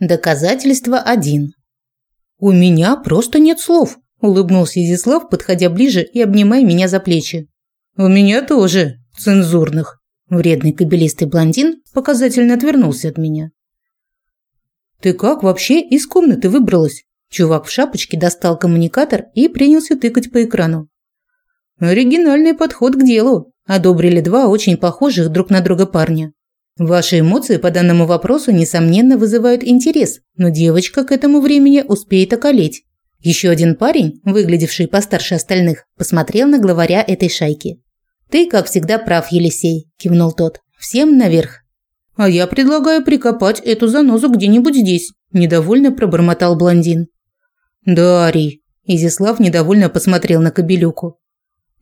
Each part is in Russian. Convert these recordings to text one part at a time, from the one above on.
Доказательство один. У меня просто нет слов, улыбнулся Изяслав, подходя ближе и обнимая меня за плечи. У меня тоже цензурных. Вредный кабелистый блондин показательно отвернулся от меня. Ты как вообще из комнаты выбралась? Чувак в шапочке достал коммуникатор и принялся тыкать по экрану. Оригинальный подход к делу, одобрили два очень похожих друг на друга парня. Ваши эмоции по данному вопросу, несомненно, вызывают интерес, но девочка к этому времени успеет околеть. Еще один парень, выглядевший постарше остальных, посмотрел на главаря этой шайки. «Ты, как всегда, прав, Елисей», – кивнул тот. «Всем наверх». «А я предлагаю прикопать эту занозу где-нибудь здесь», – недовольно пробормотал блондин. «Дарий», – Изяслав недовольно посмотрел на Кобелюку.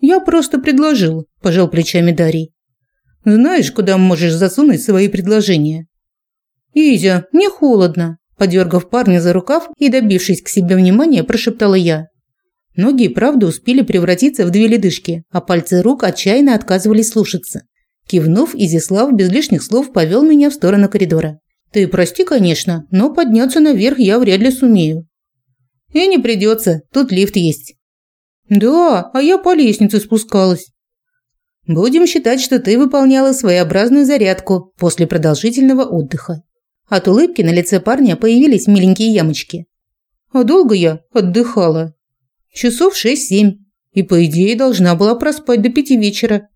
«Я просто предложил», – пожал плечами Дарий. Знаешь, куда можешь засунуть свои предложения? Изя, не холодно, подергав парня за рукав и добившись к себе внимания, прошептала я. Ноги и правда успели превратиться в две ледышки, а пальцы рук отчаянно отказывались слушаться. Кивнув, Изяслав без лишних слов повел меня в сторону коридора. Ты прости, конечно, но подняться наверх я вряд ли сумею. И не придется, тут лифт есть. Да, а я по лестнице спускалась. Будем считать, что ты выполняла своеобразную зарядку после продолжительного отдыха. От улыбки на лице парня появились миленькие ямочки. А долго я отдыхала? Часов шесть-семь. И, по идее, должна была проспать до пяти вечера.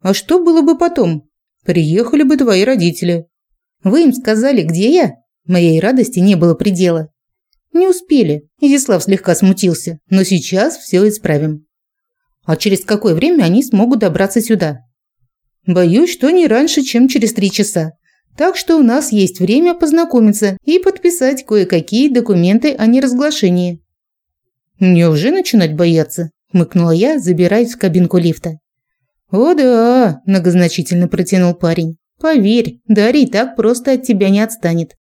А что было бы потом? Приехали бы твои родители. Вы им сказали, где я? Моей радости не было предела. Не успели. Изяслав слегка смутился. Но сейчас все исправим. А через какое время они смогут добраться сюда? Боюсь, что не раньше, чем через три часа. Так что у нас есть время познакомиться и подписать кое-какие документы о неразглашении. Мне уже начинать бояться, хмыкнула я, забираясь в кабинку лифта. О да, многозначительно протянул парень. Поверь, Дарий так просто от тебя не отстанет.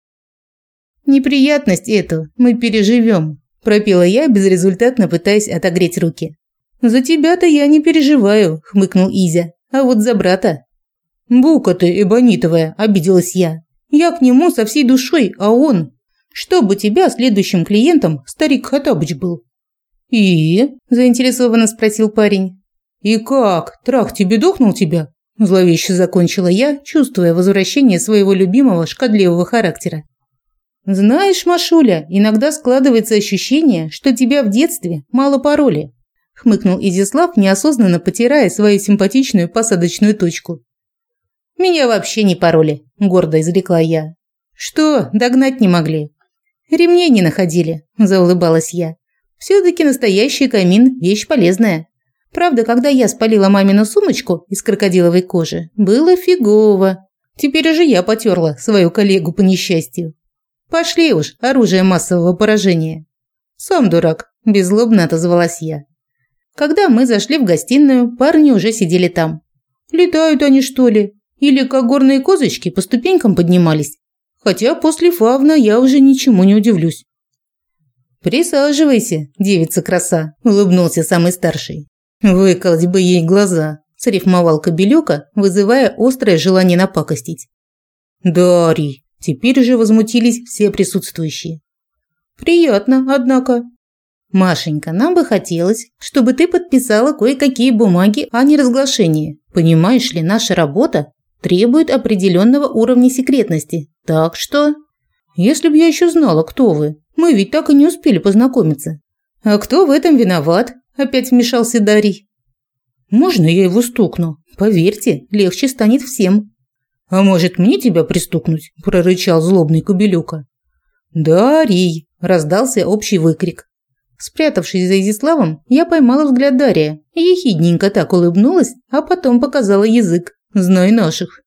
Неприятность эту мы переживем, пропела я, безрезультатно пытаясь отогреть руки. «За тебя-то я не переживаю», – хмыкнул Изя. «А вот за брата». «Бука ты, эбонитовая», – обиделась я. «Я к нему со всей душой, а он...» «Чтобы тебя следующим клиентом старик Хатабыч был». «И?» – заинтересованно спросил парень. «И как? Трах тебе дохнул тебя?» – зловеще закончила я, чувствуя возвращение своего любимого шкодливого характера. «Знаешь, Машуля, иногда складывается ощущение, что тебя в детстве мало пароли хмыкнул Изяслав, неосознанно потирая свою симпатичную посадочную точку. Меня вообще не пароли, гордо изрекла я. Что, догнать не могли? Ремней не находили, заулыбалась я. все таки настоящий камин вещь полезная. Правда, когда я спалила мамину сумочку из крокодиловой кожи, было фигово. Теперь уже я потерла свою коллегу по несчастью. Пошли уж, оружие массового поражения. Сам дурак, беззлобно отозвалась я. Когда мы зашли в гостиную, парни уже сидели там. Летают они, что ли? Или как горные козочки по ступенькам поднимались? Хотя после фавна я уже ничему не удивлюсь. «Присаживайся, девица-краса», – улыбнулся самый старший. «Выколоть бы ей глаза», – срифмовал Кобелёка, вызывая острое желание напакостить. «Дарий!» – теперь же возмутились все присутствующие. «Приятно, однако», Машенька, нам бы хотелось, чтобы ты подписала кое-какие бумаги о неразглашении. Понимаешь ли, наша работа требует определенного уровня секретности. Так что... Если бы я еще знала, кто вы. Мы ведь так и не успели познакомиться. А кто в этом виноват? Опять вмешался Дарий. Можно я его стукну? Поверьте, легче станет всем. А может, мне тебя пристукнуть? прорычал злобный Кубелюка. Дарий, раздался общий выкрик. Спрятавшись за Изиславом, я поймала взгляд Дария ехидненько так улыбнулась, а потом показала язык. Знай наших.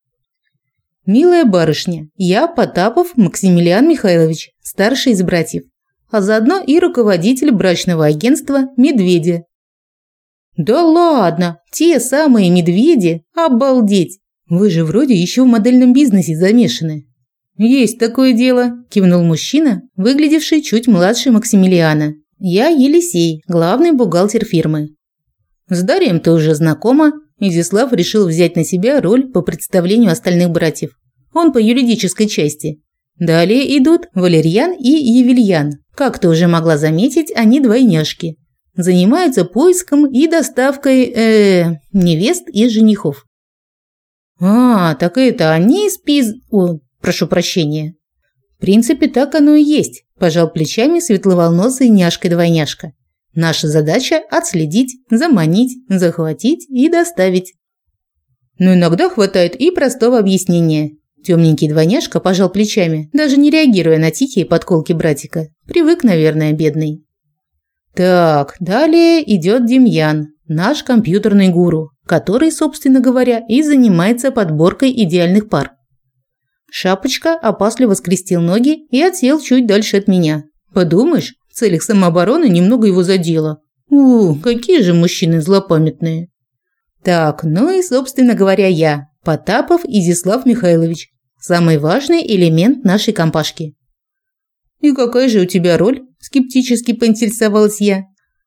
«Милая барышня, я Потапов Максимилиан Михайлович, старший из братьев, а заодно и руководитель брачного агентства «Медведи». «Да ладно, те самые медведи? Обалдеть! Вы же вроде еще в модельном бизнесе замешаны». «Есть такое дело», – кивнул мужчина, выглядевший чуть младше Максимилиана. Я Елисей, главный бухгалтер фирмы. С Дарием ты уже знакома. Изяслав решил взять на себя роль по представлению остальных братьев. Он по юридической части. Далее идут Валерьян и Евельян. Как ты уже могла заметить, они двойняшки. Занимаются поиском и доставкой э, невест и женихов. А, так это они спиз... О, прошу прощения. В принципе, так оно и есть, пожал плечами светловолносый няшка-двойняшка. Наша задача – отследить, заманить, захватить и доставить. Но иногда хватает и простого объяснения. Темненький двойняшка пожал плечами, даже не реагируя на тихие подколки братика. Привык, наверное, бедный. Так, далее идет Демьян, наш компьютерный гуру, который, собственно говоря, и занимается подборкой идеальных пар. Шапочка опасливо скрестил ноги и отсел чуть дальше от меня. Подумаешь, в целях самообороны немного его задело. У, какие же мужчины злопамятные. Так, ну и, собственно говоря, я, Потапов Изислав Михайлович, самый важный элемент нашей компашки. «И какая же у тебя роль?» – скептически поинтересовалась я.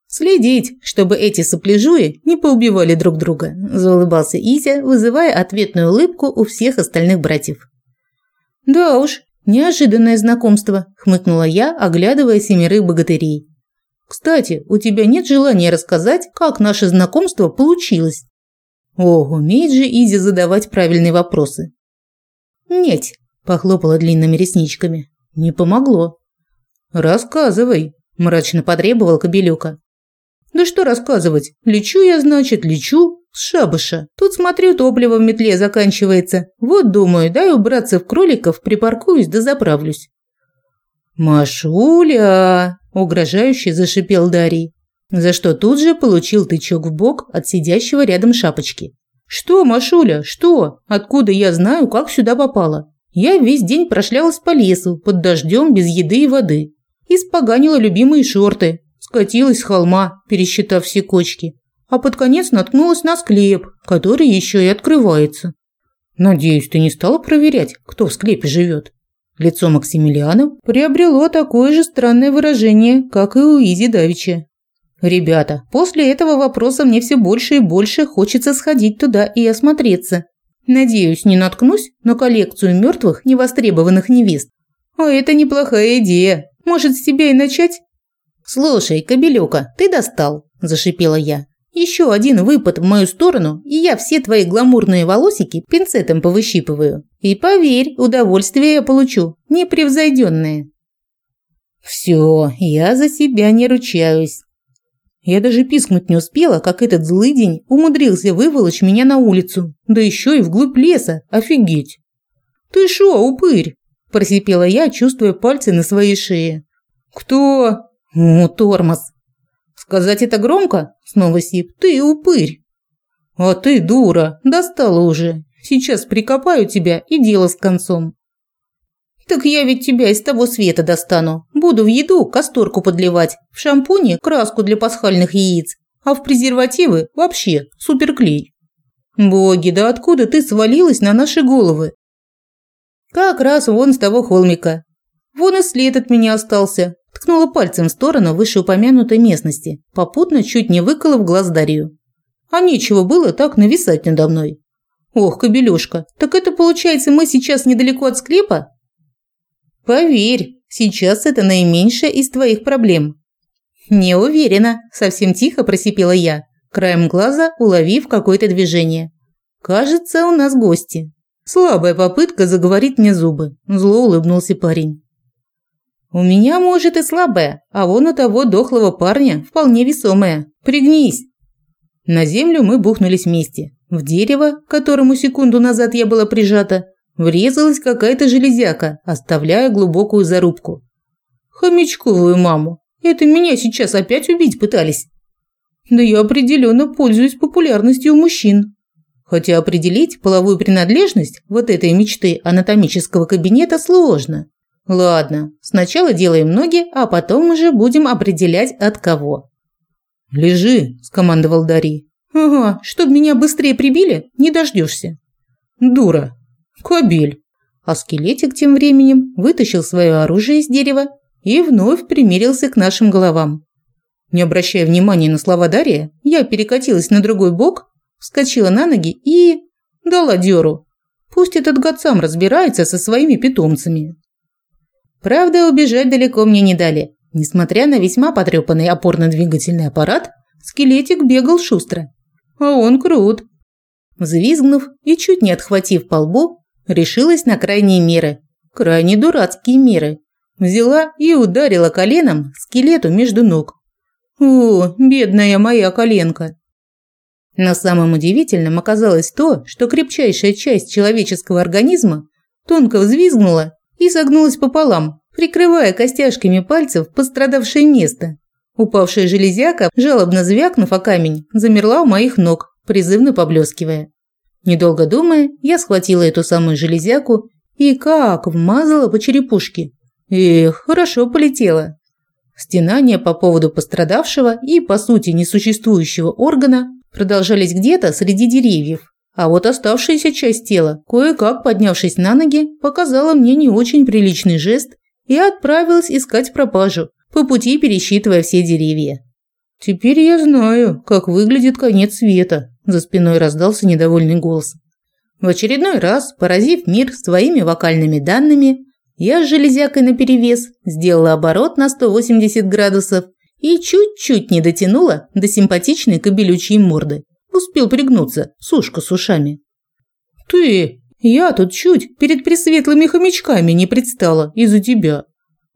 «Следить, чтобы эти сопляжуи не поубивали друг друга», – заулыбался Изя, вызывая ответную улыбку у всех остальных братьев. «Да уж, неожиданное знакомство», – хмыкнула я, оглядывая семерых богатырей. «Кстати, у тебя нет желания рассказать, как наше знакомство получилось?» Ох, умеет же Изи задавать правильные вопросы. «Нет», – похлопала длинными ресничками. «Не помогло». «Рассказывай», – мрачно потребовал Кобелюка. «Да что рассказывать? Лечу я, значит, лечу шабаша. Тут, смотрю, топливо в метле заканчивается. Вот, думаю, дай убраться в кроликов, припаркуюсь да заправлюсь». «Машуля!» – угрожающе зашипел Дарий за что тут же получил тычок в бок от сидящего рядом шапочки. «Что, Машуля, что? Откуда я знаю, как сюда попала? Я весь день прошлялась по лесу, под дождем, без еды и воды. Испоганила любимые шорты, скатилась с холма, пересчитав все кочки. А под конец наткнулась на склеп, который еще и открывается. Надеюсь, ты не стала проверять, кто в склепе живет?» Лицо Максимилиана приобрело такое же странное выражение, как и у Изи Давича. Ребята, после этого вопроса мне все больше и больше хочется сходить туда и осмотреться. Надеюсь, не наткнусь на коллекцию мертвых невостребованных невест. А это неплохая идея. Может, с тебя и начать? Слушай, Кобелёка, ты достал, зашипела я. Еще один выпад в мою сторону, и я все твои гламурные волосики пинцетом повыщипываю. И поверь, удовольствие я получу, непревзойденное. Все, я за себя не ручаюсь. Я даже пискнуть не успела, как этот злый день умудрился выволочь меня на улицу, да еще и вглубь леса, офигеть. «Ты шо, упырь?» – просипела я, чувствуя пальцы на своей шее. «Кто?» «Ну, тормоз». «Сказать это громко?» – снова сип. «Ты упырь». «А ты дура, достала уже. Сейчас прикопаю тебя и дело с концом». «Так я ведь тебя из того света достану. Буду в еду касторку подливать, в шампуне краску для пасхальных яиц, а в презервативы вообще суперклей». «Боги, да откуда ты свалилась на наши головы?» «Как раз вон с того холмика. Вон и след от меня остался», – ткнула пальцем в сторону вышеупомянутой местности, попутно чуть не выколов глаз Дарью. «А нечего было так нависать надо мной». «Ох, кобелюшка, так это получается мы сейчас недалеко от склепа?» Поверь, сейчас это наименьшая из твоих проблем. Не уверена, совсем тихо просипела я, краем глаза уловив какое-то движение. Кажется, у нас гости. Слабая попытка заговорить мне зубы. Зло улыбнулся парень. У меня, может, и слабая, а вон у того дохлого парня вполне весомая. Пригнись. На землю мы бухнулись вместе. В дерево, к которому секунду назад я была прижата, Врезалась какая-то железяка, оставляя глубокую зарубку. Хомячковую маму. Это меня сейчас опять убить пытались. Да я определенно пользуюсь популярностью у мужчин. Хотя определить половую принадлежность вот этой мечты анатомического кабинета сложно. Ладно, сначала делаем ноги, а потом уже будем определять от кого. «Лежи», – скомандовал Дари. «Ага, чтоб меня быстрее прибили, не дождешься». «Дура, Кобель. А скелетик тем временем вытащил свое оружие из дерева и вновь примерился к нашим головам. Не обращая внимания на слова Дария, я перекатилась на другой бок, вскочила на ноги и... дала дёру. Пусть этот гад сам разбирается со своими питомцами. Правда, убежать далеко мне не дали. Несмотря на весьма потрепанный опорно-двигательный аппарат, скелетик бегал шустро. А он крут. Взвизгнув и чуть не отхватив по лбу, решилась на крайние меры. Крайне дурацкие меры. Взяла и ударила коленом скелету между ног. О, бедная моя коленка. Но самым удивительным оказалось то, что крепчайшая часть человеческого организма тонко взвизгнула и согнулась пополам, прикрывая костяшками пальцев пострадавшее место. Упавшая железяка, жалобно звякнув о камень, замерла у моих ног, призывно поблескивая. Недолго думая, я схватила эту самую железяку и как вмазала по черепушке. Эх, хорошо полетела. Стенания по поводу пострадавшего и, по сути, несуществующего органа продолжались где-то среди деревьев. А вот оставшаяся часть тела, кое-как поднявшись на ноги, показала мне не очень приличный жест и отправилась искать пропажу, по пути пересчитывая все деревья. «Теперь я знаю, как выглядит конец света», – за спиной раздался недовольный голос. В очередной раз, поразив мир своими вокальными данными, я с железякой наперевес сделала оборот на 180 градусов и чуть-чуть не дотянула до симпатичной кобелючьей морды. Успел пригнуться, сушка с ушами. «Ты, я тут чуть перед пресветлыми хомячками не предстала из-за тебя».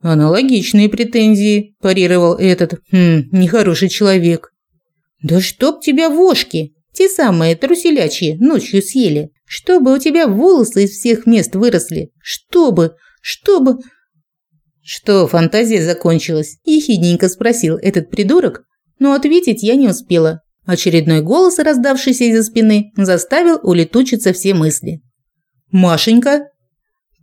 «Аналогичные претензии», – парировал этот, хм, нехороший человек. «Да чтоб тебя вошки, те самые труселячьи, ночью съели, чтобы у тебя волосы из всех мест выросли, чтобы, чтобы...» «Что, фантазия закончилась?» – ехидненько спросил этот придурок, но ответить я не успела. Очередной голос, раздавшийся из-за спины, заставил улетучиться все мысли. «Машенька?»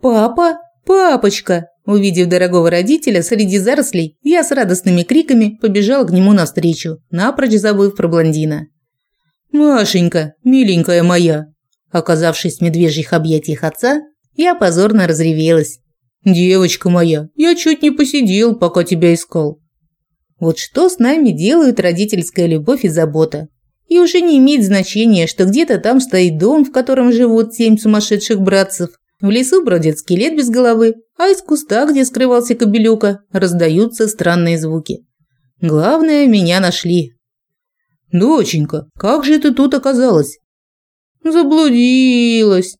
«Папа? Папочка!» Увидев дорогого родителя среди зарослей, я с радостными криками побежал к нему навстречу, напрочь забыв про блондина. «Машенька, миленькая моя!» Оказавшись в медвежьих объятиях отца, я позорно разревелась. «Девочка моя, я чуть не посидел, пока тебя искал». Вот что с нами делают родительская любовь и забота. И уже не имеет значения, что где-то там стоит дом, в котором живут семь сумасшедших братцев. В лесу бродит скелет без головы, а из куста, где скрывался кобелюка, раздаются странные звуки. Главное, меня нашли. «Доченька, как же ты тут оказалась?» «Заблудилась»,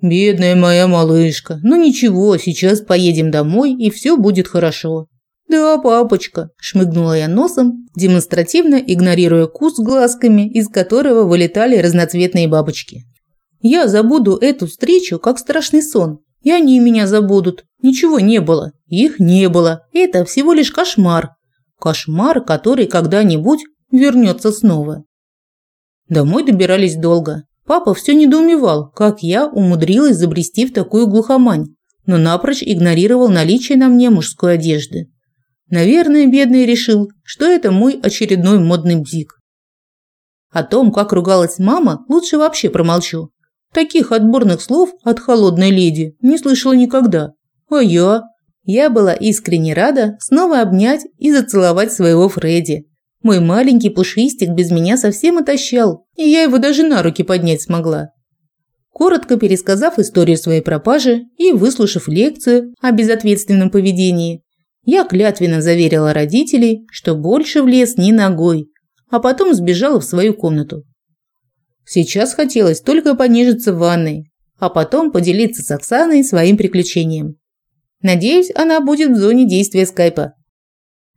Бедная моя малышка. Ну ничего, сейчас поедем домой, и все будет хорошо. Да, папочка, шмыгнула я носом, демонстративно игнорируя кус глазками, из которого вылетали разноцветные бабочки. Я забуду эту встречу как страшный сон. И они меня забудут. Ничего не было. Их не было. Это всего лишь кошмар. Кошмар, который когда-нибудь вернется снова. Домой добирались долго. Папа все недоумевал, как я умудрилась забрести в такую глухомань, но напрочь игнорировал наличие на мне мужской одежды. Наверное, бедный решил, что это мой очередной модный бзик. О том, как ругалась мама, лучше вообще промолчу. Таких отборных слов от холодной леди не слышала никогда. А я? Я была искренне рада снова обнять и зацеловать своего Фредди, мой маленький пушистик без меня совсем отощал, и я его даже на руки поднять смогла. Коротко пересказав историю своей пропажи и выслушав лекцию о безответственном поведении, я клятвенно заверила родителей, что больше в лес ни ногой, а потом сбежала в свою комнату. Сейчас хотелось только понежиться в ванной, а потом поделиться с Оксаной своим приключением. Надеюсь, она будет в зоне действия скайпа.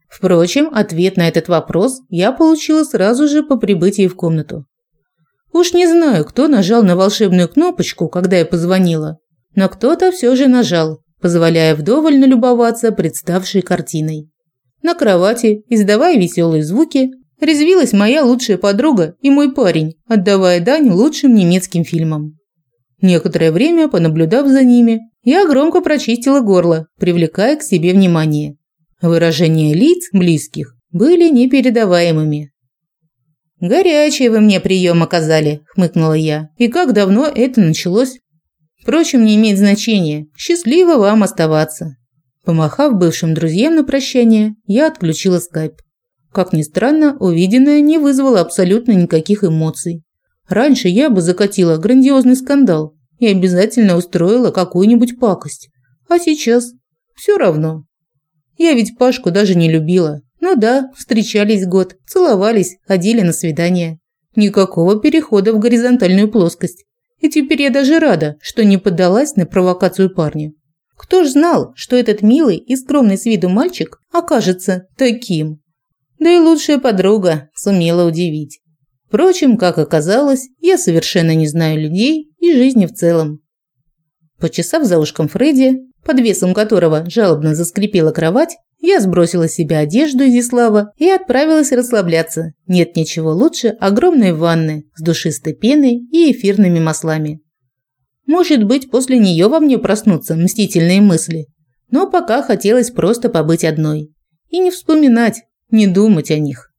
Впрочем, ответ на этот вопрос я получила сразу же по прибытии в комнату. Уж не знаю, кто нажал на волшебную кнопочку, когда я позвонила, но кто-то все же нажал, позволяя вдоволь налюбоваться представшей картиной. На кровати, издавая веселые звуки, резвилась моя лучшая подруга и мой парень, отдавая дань лучшим немецким фильмам. Некоторое время, понаблюдав за ними, я громко прочистила горло, привлекая к себе внимание. Выражения лиц близких были непередаваемыми. «Горячий вы мне прием оказали», – хмыкнула я. «И как давно это началось?» «Впрочем, не имеет значения. Счастливо вам оставаться». Помахав бывшим друзьям на прощание, я отключила скайп. Как ни странно, увиденное не вызвало абсолютно никаких эмоций. Раньше я бы закатила грандиозный скандал и обязательно устроила какую-нибудь пакость. А сейчас все равно. Я ведь Пашку даже не любила. Ну да, встречались год, целовались, ходили на свидания. Никакого перехода в горизонтальную плоскость. И теперь я даже рада, что не поддалась на провокацию парня. Кто ж знал, что этот милый и скромный с виду мальчик окажется таким? Да и лучшая подруга сумела удивить. Впрочем, как оказалось, я совершенно не знаю людей и жизни в целом. Почесав за ушком Фредди, под весом которого жалобно заскрипела кровать, я сбросила с себя одежду Изислава и отправилась расслабляться. Нет ничего лучше огромной ванны с душистой пеной и эфирными маслами. Может быть, после нее во мне проснутся мстительные мысли. Но пока хотелось просто побыть одной. И не вспоминать, не думать о них.